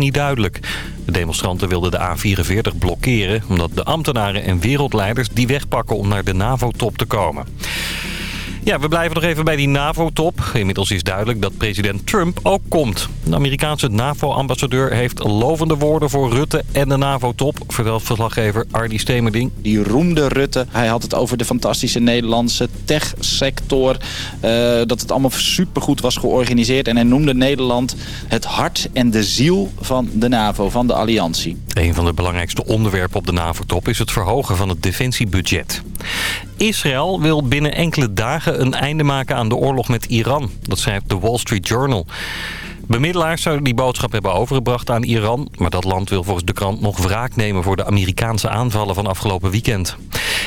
niet duidelijk. De demonstranten wilden de A44 blokkeren... omdat de ambtenaren en wereldleiders die wegpakken om naar de NAVO-top te komen. Ja, we blijven nog even bij die NAVO-top. Inmiddels is duidelijk dat president Trump ook komt. De Amerikaanse NAVO-ambassadeur heeft lovende woorden voor Rutte en de NAVO-top... vertelt verslaggever Ardy Stemerding. Die roemde Rutte. Hij had het over de fantastische Nederlandse techsector. Uh, dat het allemaal supergoed was georganiseerd. En hij noemde Nederland het hart en de ziel van de NAVO, van de alliantie. Een van de belangrijkste onderwerpen op de NAVO-top is het verhogen van het defensiebudget. Israël wil binnen enkele dagen een einde maken aan de oorlog met Iran. Dat schrijft de Wall Street Journal. Bemiddelaars zouden die boodschap hebben overgebracht aan Iran. Maar dat land wil volgens de krant nog wraak nemen voor de Amerikaanse aanvallen van afgelopen weekend.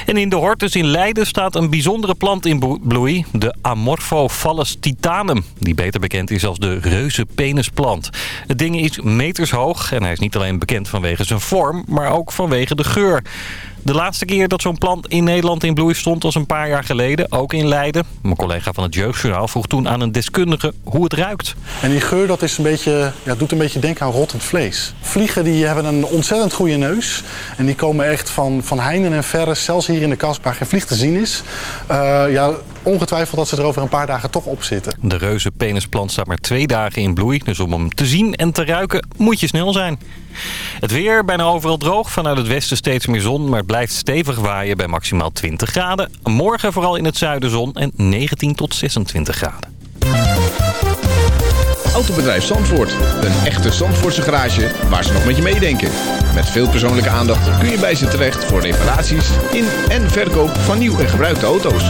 En in de Hortus in Leiden staat een bijzondere plant in bloei. De Amorphophallus titanum. Die beter bekend is als de reuze penisplant. Het ding is meters hoog en hij is niet alleen bekend vanwege zijn vorm, maar ook vanwege de geur. De laatste keer dat zo'n plant in Nederland in bloei stond was een paar jaar geleden, ook in Leiden. Mijn collega van het Jeugdjournaal vroeg toen aan een deskundige hoe het ruikt. En die geur dat is een beetje, ja, doet een beetje denken aan rottend vlees. Vliegen die hebben een ontzettend goede neus. En die komen echt van, van heinen en verre, zelfs hier in de kast waar geen vlieg te zien is. Uh, ja, ongetwijfeld dat ze er over een paar dagen toch op zitten. De reuze penisplant staat maar twee dagen in bloei. Dus om hem te zien en te ruiken moet je snel zijn. Het weer bijna overal droog. Vanuit het westen steeds meer zon. Maar het blijft stevig waaien bij maximaal 20 graden. Morgen vooral in het zuiden zon en 19 tot 26 graden. Autobedrijf Zandvoort. Een echte Zandvoortse garage waar ze nog met je meedenken. Met veel persoonlijke aandacht kun je bij ze terecht voor reparaties in en verkoop van nieuw en gebruikte auto's.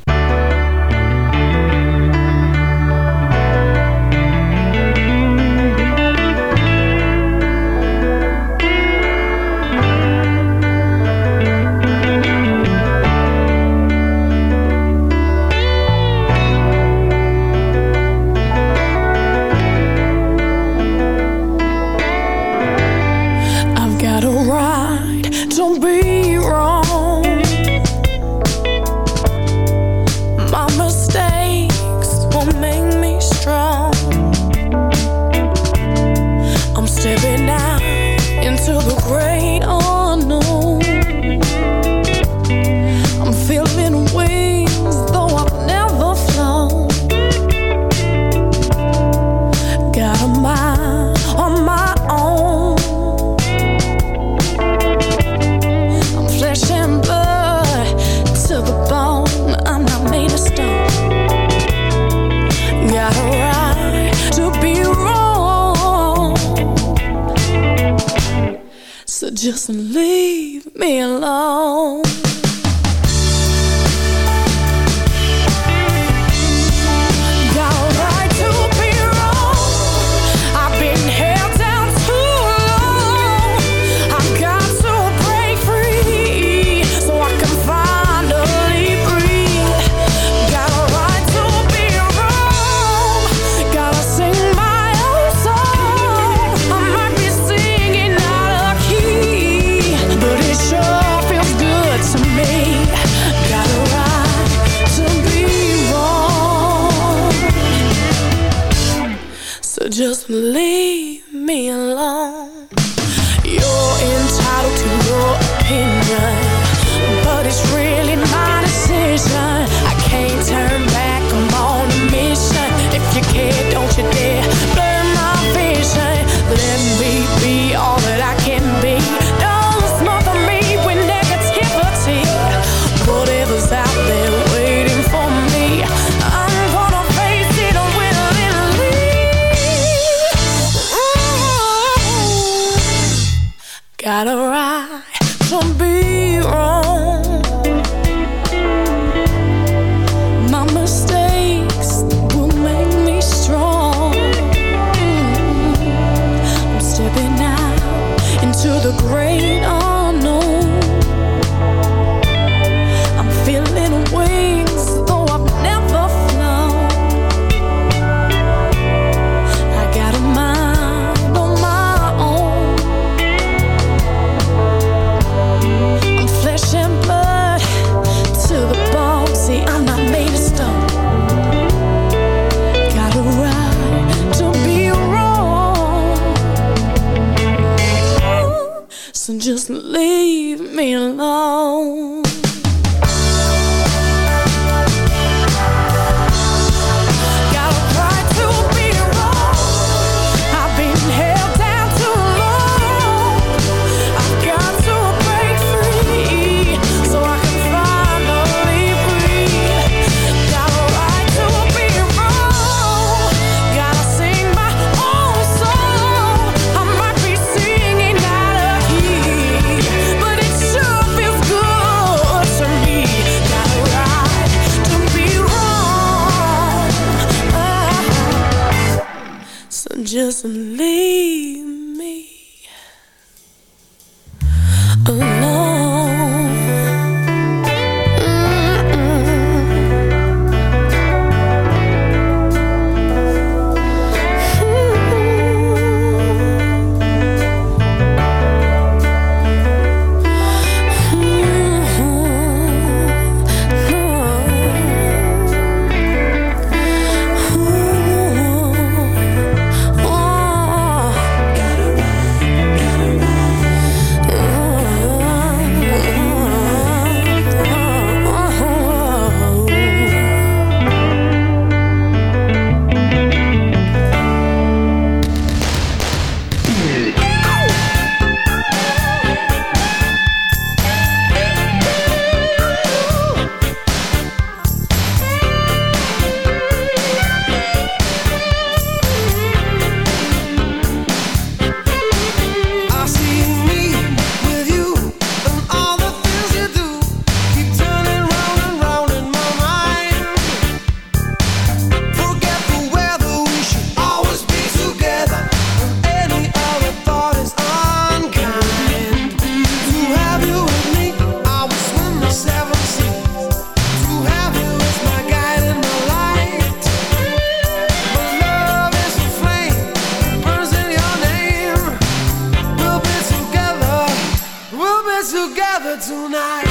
tonight.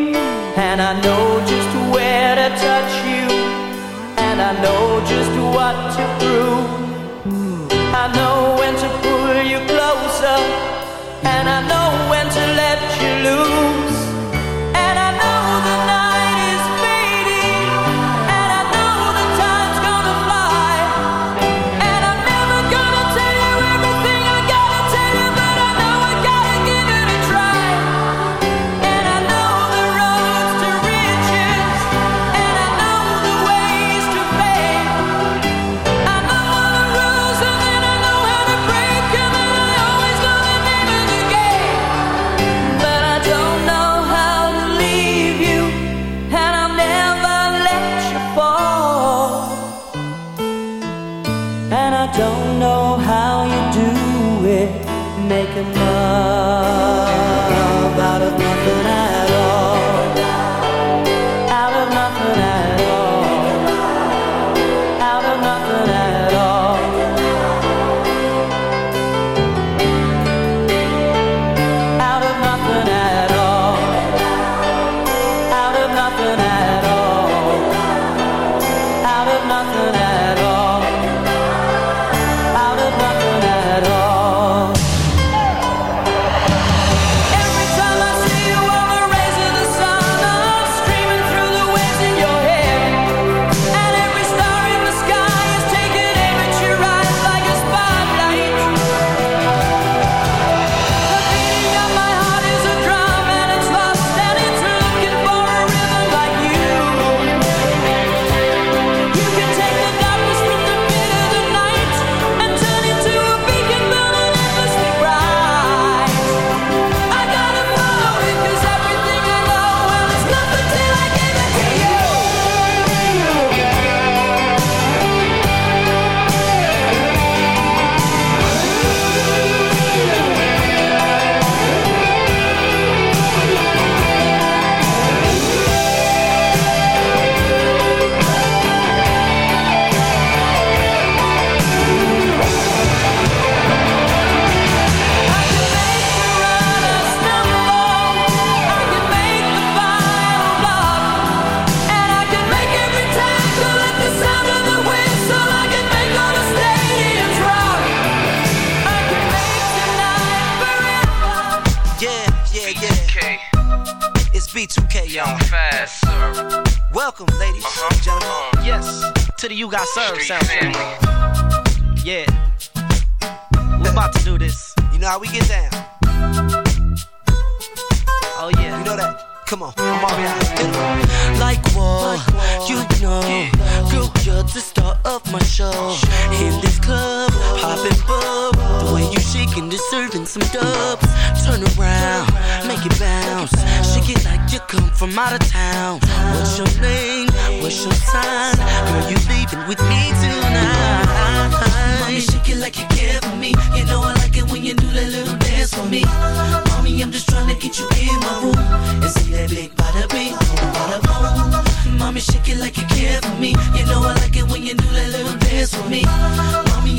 And I know just where to touch you, and I know just what to prove. Got Served Street sound family. family. Yeah. We're about to do this. You know how we get down. Oh, yeah. You know that. Come on, I'm already out. Hit 'em. Like what? You know, girl, you're the star of my show. In this club, popping bub. The way you shaking, deserving some dubs. Turn around, make it bounce. Shake it like you come from out of town. What's your name? What's your sign? Girl, you leaving with me tonight. Mommy, shake it like you care for me. You know I like it when you do that little dance for me. Mommy, I'm just trying to get you in my room and see that big bada bing, bada boom. Mommy, shake it like you care for me. You know I like it when you do that little dance for me.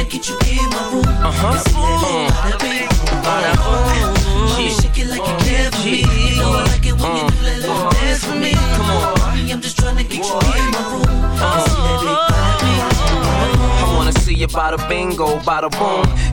Mommy, I'm just trying to get you in my room. Uh-huh. And see that big bada bing, bada boom. Mommy, shake it like you mm. care for me. You know I like it when you do that little mm. dance for me. Come on. Mommy, I'm just trying to get you in my room. And see that big bada mm. I wanna see you bada bingo, bada boom.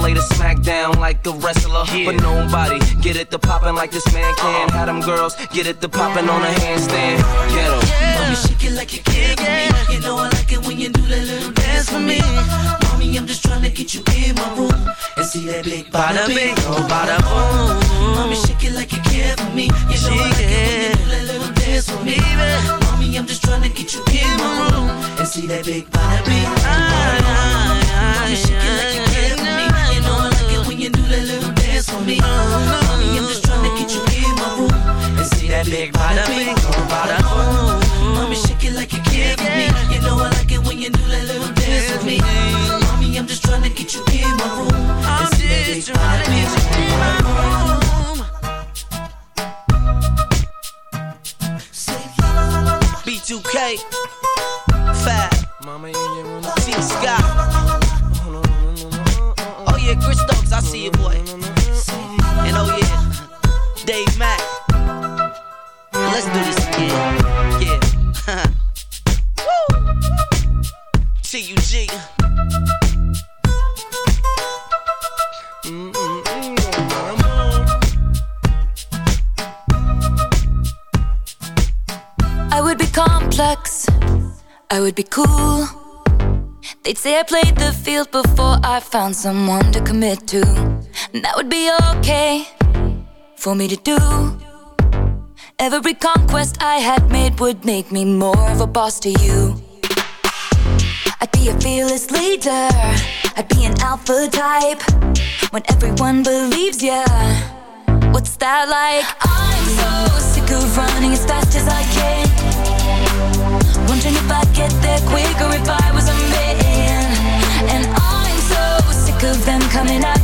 lay the smack down like a wrestler. But nobody get it to poppin' like this man can. Uh-huh. Have them girls get it to poppin' on a handstand. 'em. Mommy, shake it like you care for me. You know I like it when you do that little dance for me. Mommy, I'm just trying to get you in my room and see that big bada bing, oh bada boom. Mommy, shake it like you care for me. You know I like it when you do that little dance for me. Mommy, I'm just trying to get you in my room and see that big bada bing, oh bada boom. Mommy, shake it like you me. Mommy, I'm just get you in my room and see that big. Mommy, shake it like you care for me. You know I like it when you do that little dance with me. I'm just get you in my room and see that big oh. B2K, I would be complex, I would be cool. They'd say I played the field before I found someone to commit to. And that would be okay for me to do. Every conquest I had made would make me more of a boss to you. I'd be a fearless leader, I'd be an alpha type. When everyone believes ya, what's that like? I'm so sick of running as fast as I can. Wondering if I'd get there quicker if I was a man. And I'm so sick of them coming at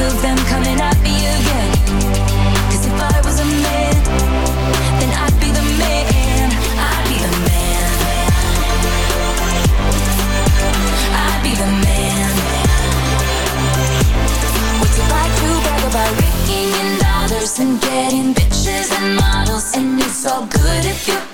of them coming at me again. Cause if I was a man, then I'd be the man. I'd be the man. I'd be the man. Like to brag about in dollars and getting bitches and models? And it's all good if you're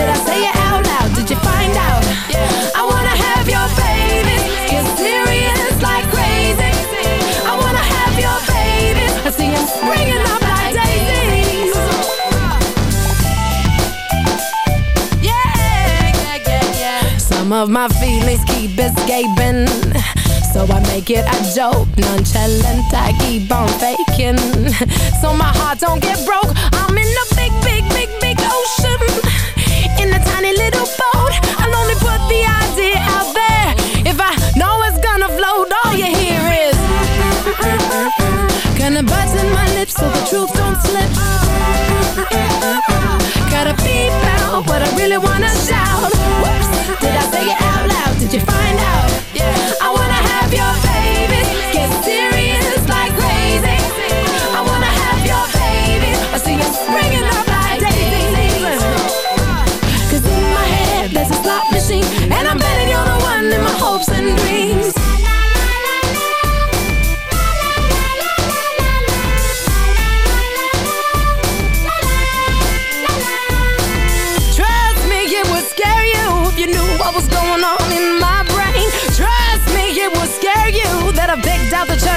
Did I say it out loud? Did you find out? I wanna have your baby, get serious like crazy. I wanna have your baby, I see him springing up like daisies. Yeah, yeah, yeah, yeah. Some of my feelings keep escaping. So I make it a joke, nonchalant, I keep on faking So my heart don't get broke, I'm in a big, big, big, big ocean In a tiny little boat, I'll only put the idea out there. If I know it's gonna float, all you hear is Gonna button my lips so the truth don't slip. Gotta beep out what I really wanna shout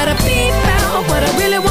Gotta beep out what I really wanna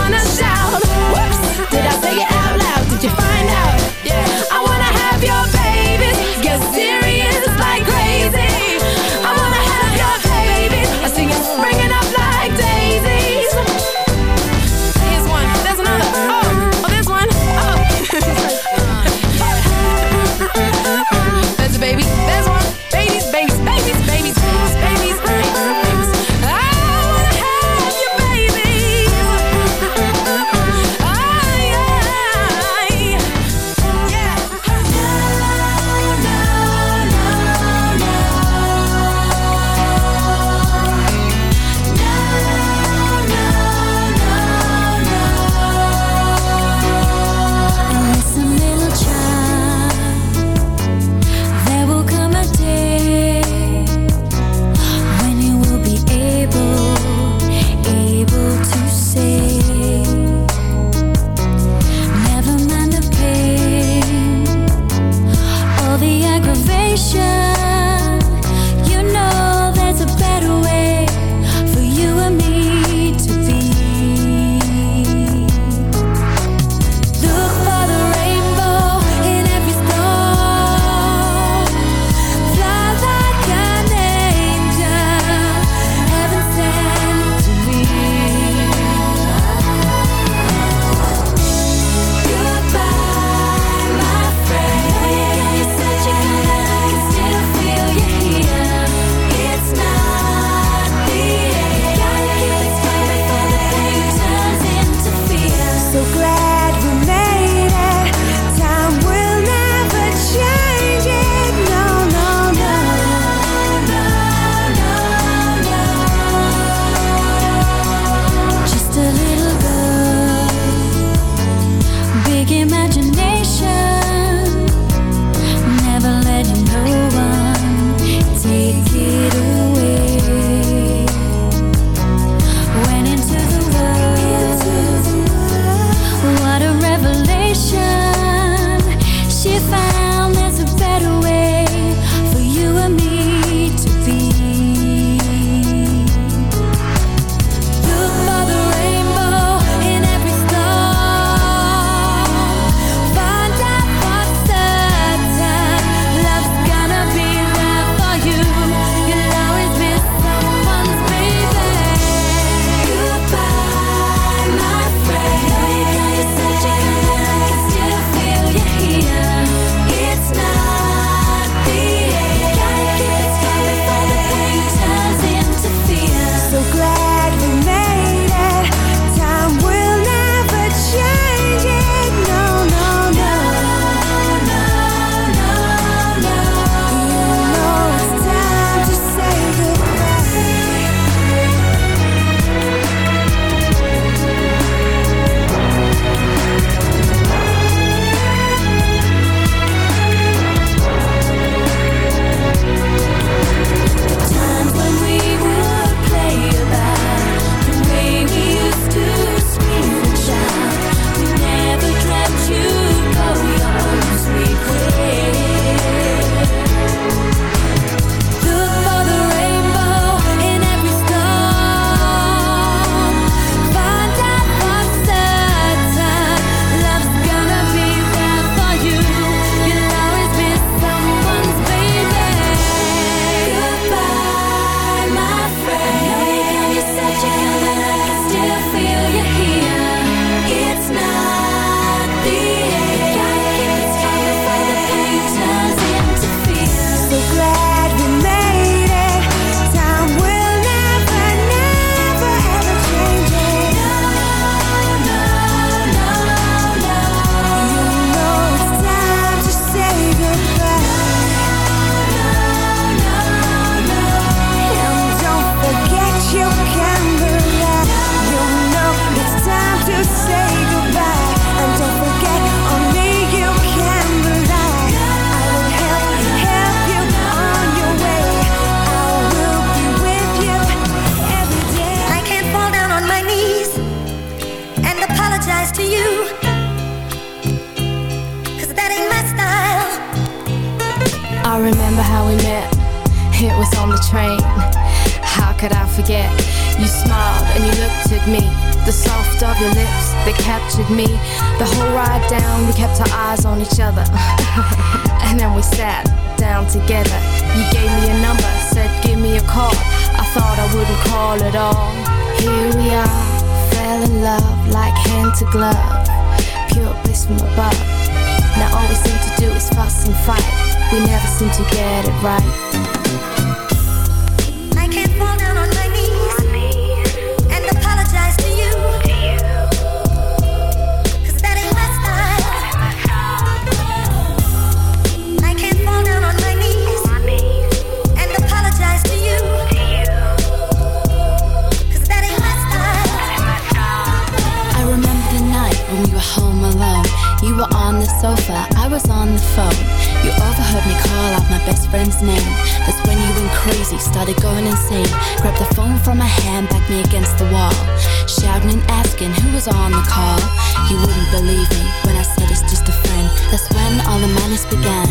began.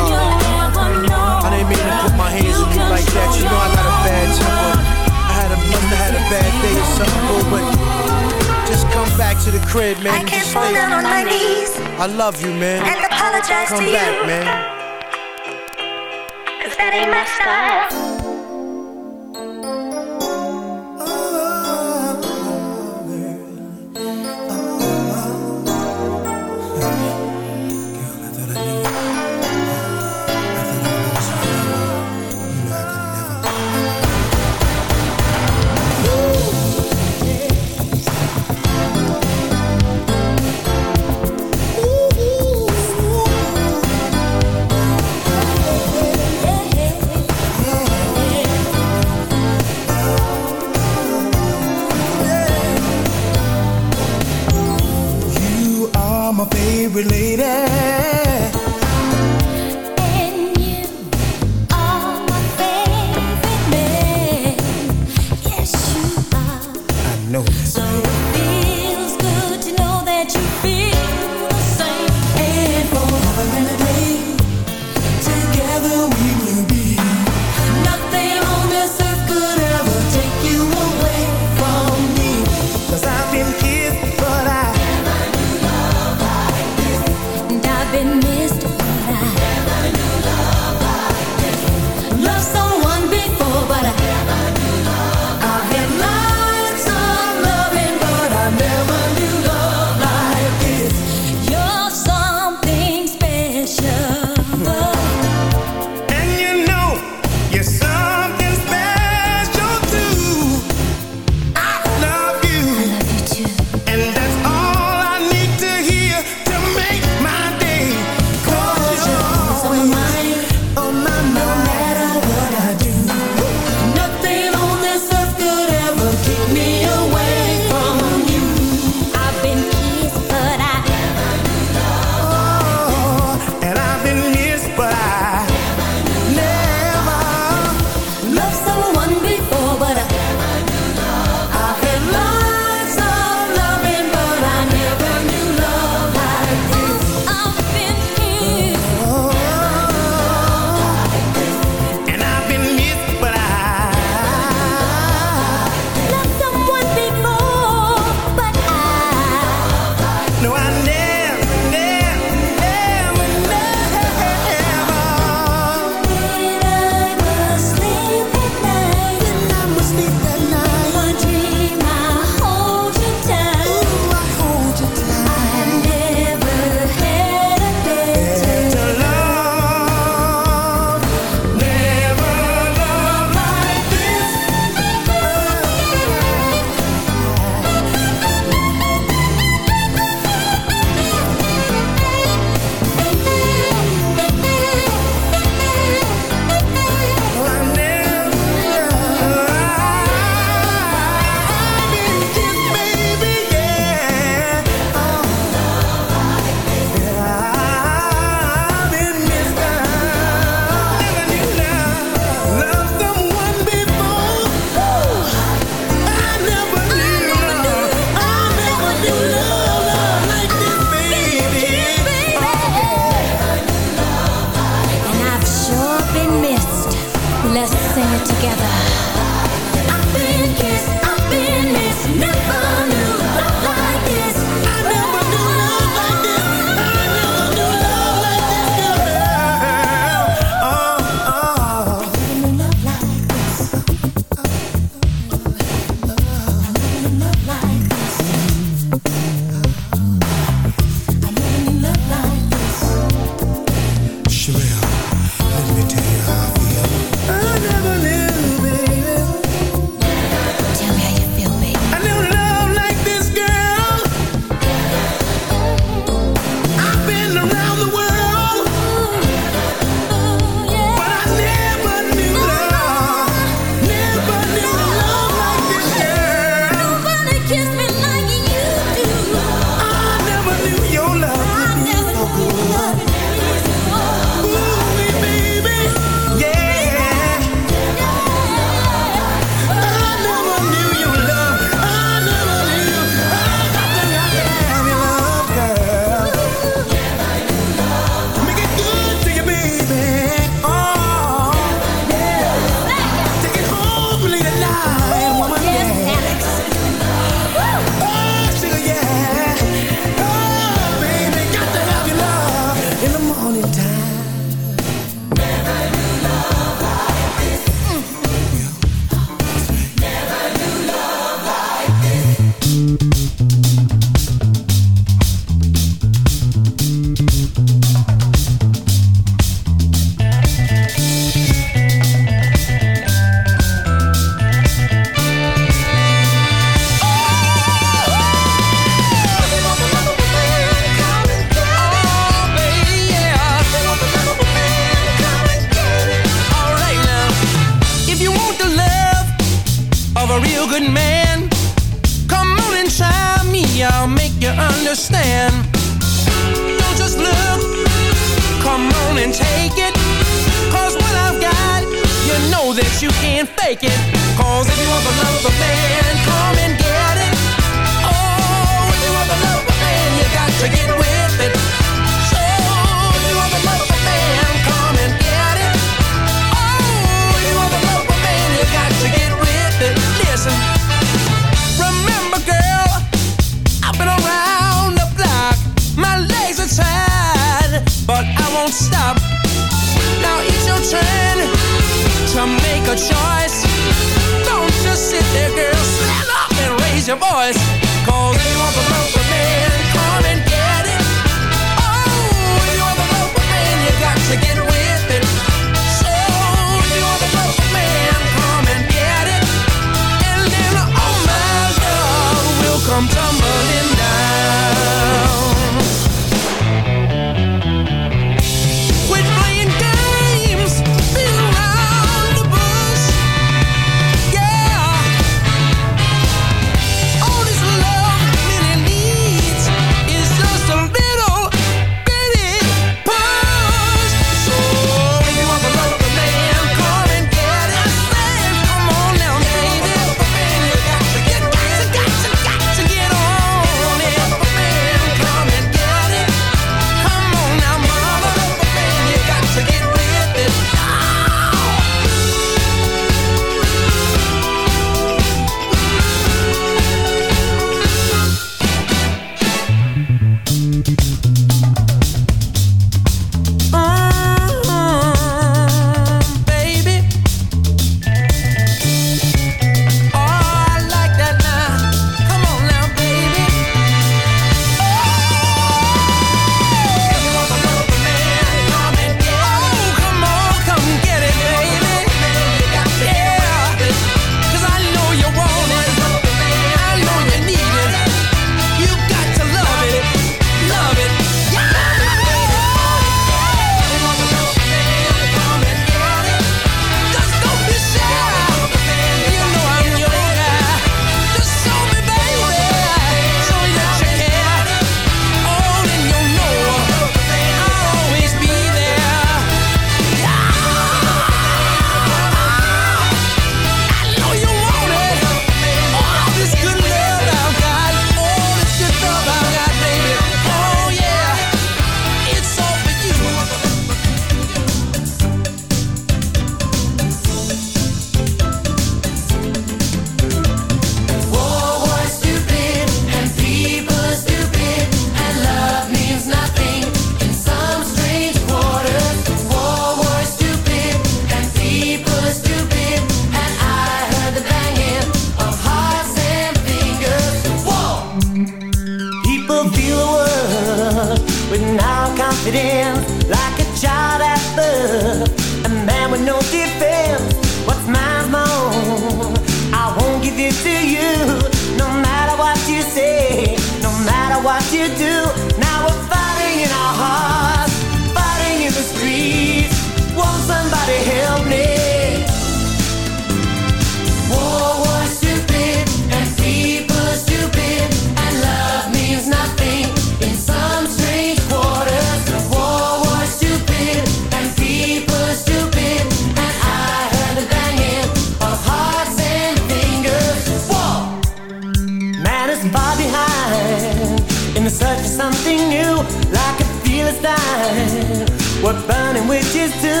for something new. Like a fearless light, what burning witches do.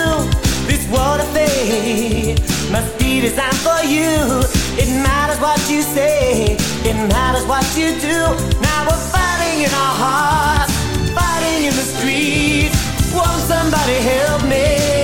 This world of faith must be designed for you. It matters what you say, it matters what you do. Now we're fighting in our hearts, fighting in the streets. Won't somebody help me?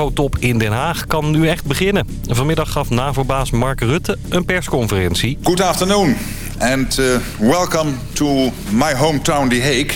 NAVO-top in Den Haag kan nu echt beginnen. Vanmiddag gaf NAVO-baas Mark Rutte een persconferentie. Good afternoon and uh, welcome to my hometown The Hague.